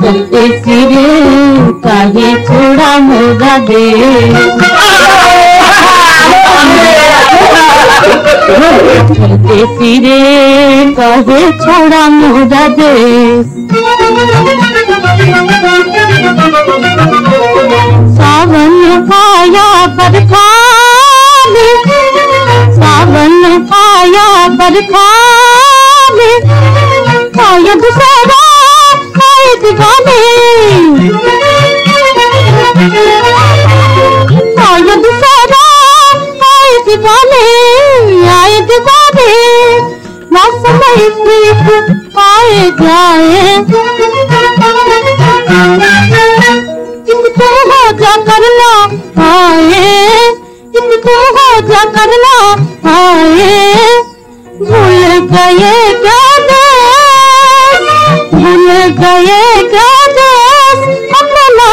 करते सिरे काहे छोड़ा मोरा दे करते सिरे काहे छोड़ा मोरा दे सावन आया बरखा में सावन आया बरखा में शायद गाने शायद गाने मौसम ठीक पाए जाए। इनको हो जा करना आए, इनको हो जा करना आए। भूल गए देश भूल गए क्या अपना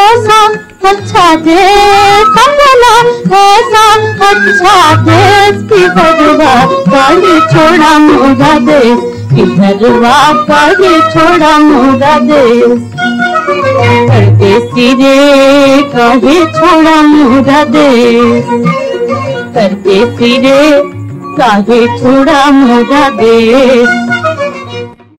ऐसा अच्छा देश बरवा छोड़ा मोरा दे, इधर वा काहे छोड़ा मोरा दे। करते सिरे काहे छोड़ा मोरा दे। करते सिरे काहे छोड़ा मोरा देश